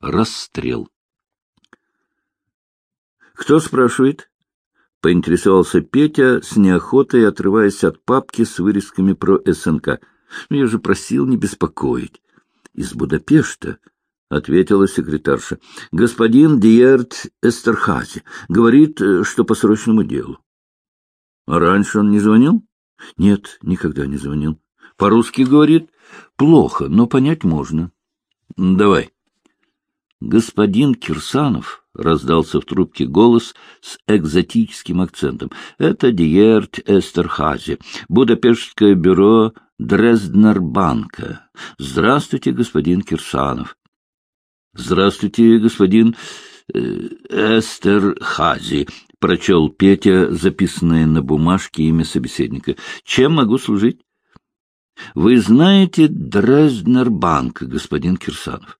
расстрел. «Кто спрашивает?» — поинтересовался Петя с неохотой, отрываясь от папки с вырезками про СНК. «Ну, я же просил не беспокоить». «Из Будапешта», — ответила секретарша. «Господин Диерт Эстерхази говорит, что по срочному делу». «А раньше он не звонил?» «Нет, никогда не звонил. По-русски говорит?» «Плохо, но понять можно». «Давай». «Господин Кирсанов», — раздался в трубке голос с экзотическим акцентом, — «это Диерт Эстерхази, Будапештское бюро Дрезднербанка. Здравствуйте, господин Кирсанов». «Здравствуйте, господин э, Эстерхази», — прочел Петя, записанное на бумажке имя собеседника. «Чем могу служить?» «Вы знаете Дрезднербанк, господин Кирсанов?»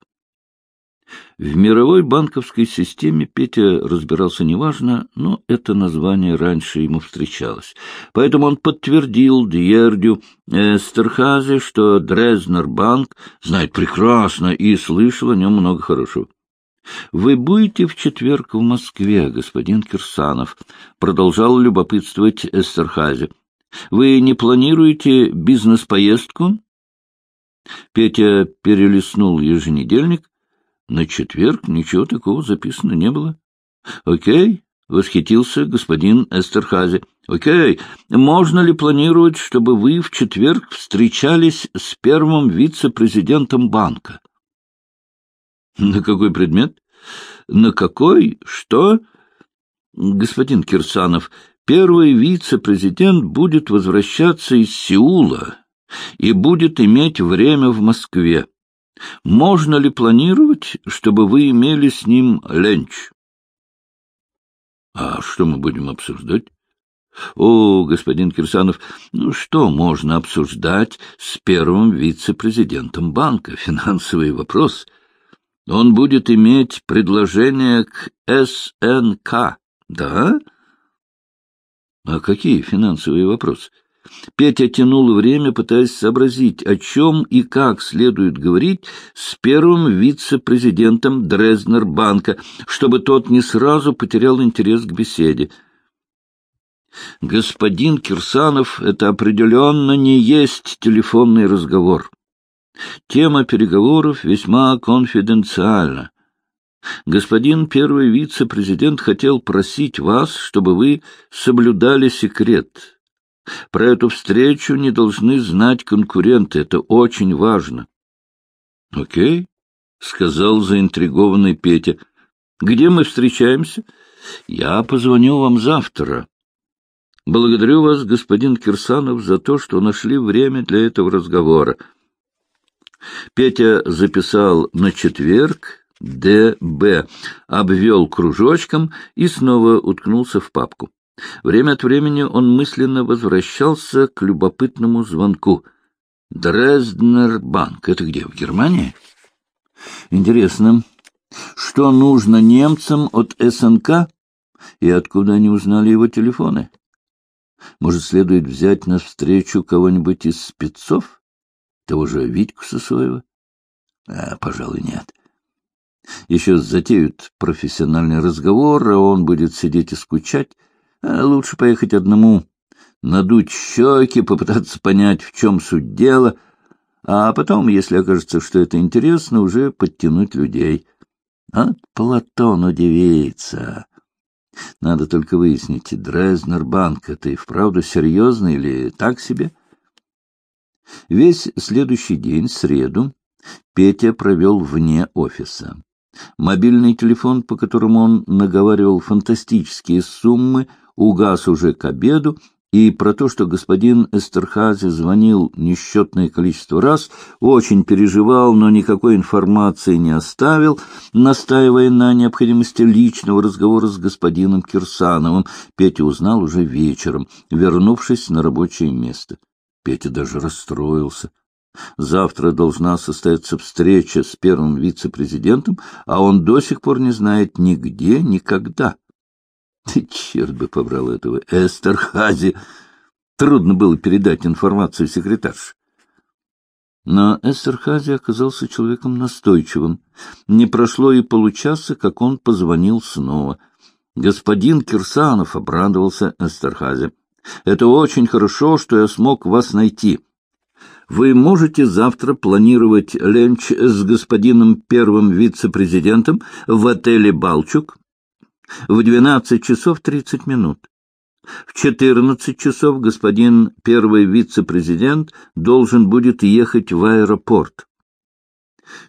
В мировой банковской системе Петя разбирался неважно, но это название раньше ему встречалось. Поэтому он подтвердил Дьердю Эстерхазе, что Дрезнер-банк знает прекрасно и слышал о нем много хорошего. — Вы будете в четверг в Москве, господин Кирсанов, — продолжал любопытствовать Эстерхазе. — Вы не планируете бизнес-поездку? Петя перелистнул еженедельник на четверг ничего такого записано не было. — Окей, — восхитился господин Эстерхази. — Окей, можно ли планировать, чтобы вы в четверг встречались с первым вице-президентом банка? — На какой предмет? — На какой? Что? — Господин Кирсанов, первый вице-президент будет возвращаться из Сеула и будет иметь время в Москве. Можно ли планировать, чтобы вы имели с ним ленч? — А что мы будем обсуждать? — О, господин Кирсанов, ну что можно обсуждать с первым вице-президентом банка? Финансовый вопрос. Он будет иметь предложение к СНК, да? — А какие финансовые вопросы? — Петя тянул время, пытаясь сообразить, о чем и как следует говорить с первым вице-президентом Дрезнер-банка, чтобы тот не сразу потерял интерес к беседе. «Господин Кирсанов, это определенно не есть телефонный разговор. Тема переговоров весьма конфиденциальна. Господин первый вице-президент хотел просить вас, чтобы вы соблюдали секрет». Про эту встречу не должны знать конкуренты. Это очень важно. — Окей, — сказал заинтригованный Петя. — Где мы встречаемся? — Я позвоню вам завтра. Благодарю вас, господин Кирсанов, за то, что нашли время для этого разговора. Петя записал на четверг ДБ, обвел кружочком и снова уткнулся в папку. Время от времени он мысленно возвращался к любопытному звонку. Дрезднербанк. Это где, в Германии? Интересно, что нужно немцам от СНК и откуда они узнали его телефоны? Может, следует взять на встречу кого-нибудь из спецов? Того же Витьку Сосоева? А, пожалуй, нет. Еще затеют профессиональный разговор, а он будет сидеть и скучать, а лучше поехать одному, надуть щеки, попытаться понять, в чем суть дела, а потом, если окажется, что это интересно, уже подтянуть людей. А Платон удивится. Надо только выяснить, Дрезнербанк — это и вправду серьезно или так себе? Весь следующий день, среду, Петя провел вне офиса. Мобильный телефон, по которому он наговаривал фантастические суммы, угас уже к обеду, и про то, что господин Эстерхази звонил несчетное количество раз, очень переживал, но никакой информации не оставил, настаивая на необходимости личного разговора с господином Кирсановым, Петя узнал уже вечером, вернувшись на рабочее место. Петя даже расстроился. Завтра должна состояться встреча с первым вице-президентом, а он до сих пор не знает нигде, никогда. Ты черт бы побрал этого Эстерхази! Трудно было передать информацию секретарше. Но Эстерхази оказался человеком настойчивым. Не прошло и получаса, как он позвонил снова. Господин Кирсанов обрадовался Эстерхази. — Это очень хорошо, что я смог вас найти. Вы можете завтра планировать ленч с господином первым вице-президентом в отеле «Балчук» в 12 часов 30 минут. В 14 часов господин первый вице-президент должен будет ехать в аэропорт.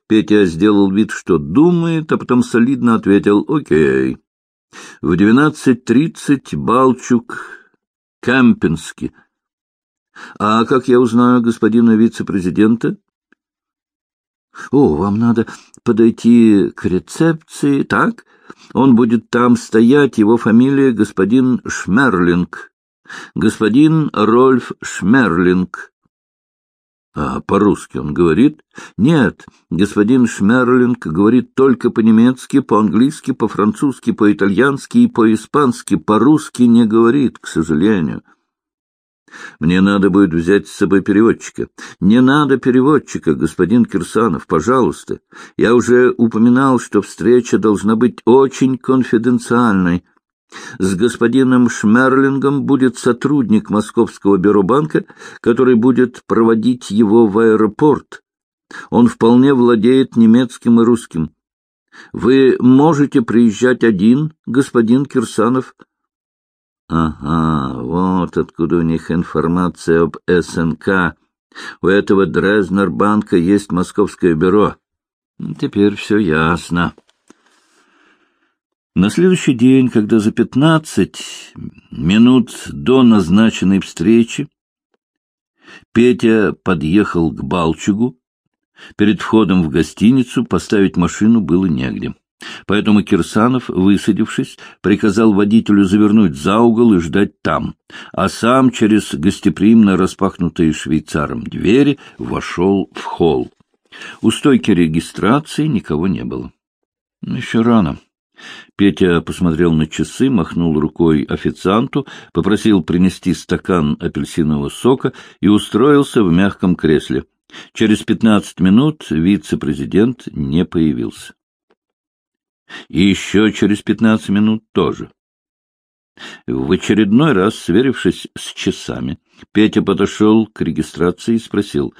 Петя сделал вид, что думает, а потом солидно ответил «Окей». В 12.30 Балчук, Кампинский. А как я узнаю господина вице-президента? О, вам надо подойти к рецепции, так? Он будет там стоять, его фамилия господин Шмерлинг. Господин Рольф Шмерлинг. А по-русски он говорит? Нет, господин Шмерлинг говорит только по-немецки, по-английски, по-французски, по-итальянски и по-испански. По-русски не говорит, к сожалению. Мне надо будет взять с собой переводчика. Не надо переводчика, господин Кирсанов, пожалуйста. Я уже упоминал, что встреча должна быть очень конфиденциальной. С господином Шмерлингом будет сотрудник Московского бюро банка, который будет проводить его в аэропорт. Он вполне владеет немецким и русским. Вы можете приезжать один, господин Кирсанов, — Ага, вот откуда у них информация об СНК. У этого Дрезнербанка есть московское бюро. Теперь все ясно. На следующий день, когда за пятнадцать минут до назначенной встречи Петя подъехал к Балчугу, перед входом в гостиницу поставить машину было негде. Поэтому Кирсанов, высадившись, приказал водителю завернуть за угол и ждать там, а сам через гостеприимно распахнутые швейцаром двери вошел в холл. У стойки регистрации никого не было. Ну, еще рано. Петя посмотрел на часы, махнул рукой официанту, попросил принести стакан апельсинового сока и устроился в мягком кресле. Через пятнадцать минут вице-президент не появился. И еще через пятнадцать минут тоже. В очередной раз, сверившись с часами, Петя подошел к регистрации и спросил.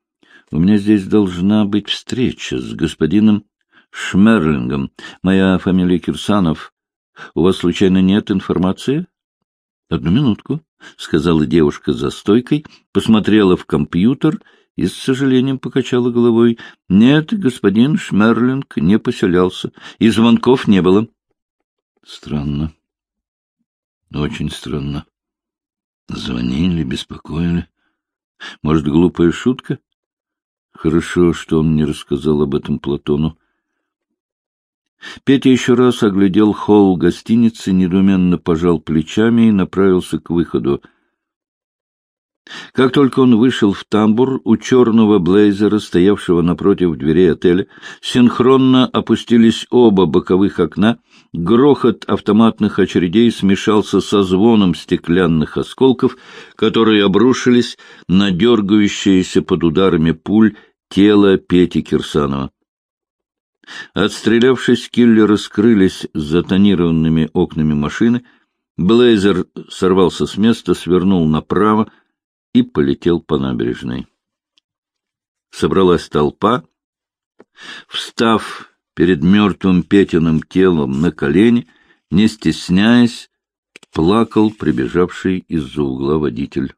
— У меня здесь должна быть встреча с господином Шмерлингом. Моя фамилия Кирсанов. У вас, случайно, нет информации? — Одну минутку, — сказала девушка за стойкой, посмотрела в компьютер и с сожалением покачала головой. — Нет, господин Шмерлинг не поселялся, и звонков не было. — Странно. Очень странно. Звонили, беспокоили. Может, глупая шутка? Хорошо, что он не рассказал об этом Платону. Петя еще раз оглядел холл гостиницы, недуменно пожал плечами и направился к выходу. Как только он вышел в тамбур, у черного блейзера, стоявшего напротив дверей отеля, синхронно опустились оба боковых окна, грохот автоматных очередей смешался со звоном стеклянных осколков, которые обрушились на дергающееся под ударами пуль тело Пети Кирсанова. Отстрелявшись, киллеры скрылись за тонированными окнами машины, Блейзер сорвался с места, свернул направо, и полетел по набережной. Собралась толпа. Встав перед мертвым Петиным телом на колени, не стесняясь, плакал прибежавший из-за угла водитель.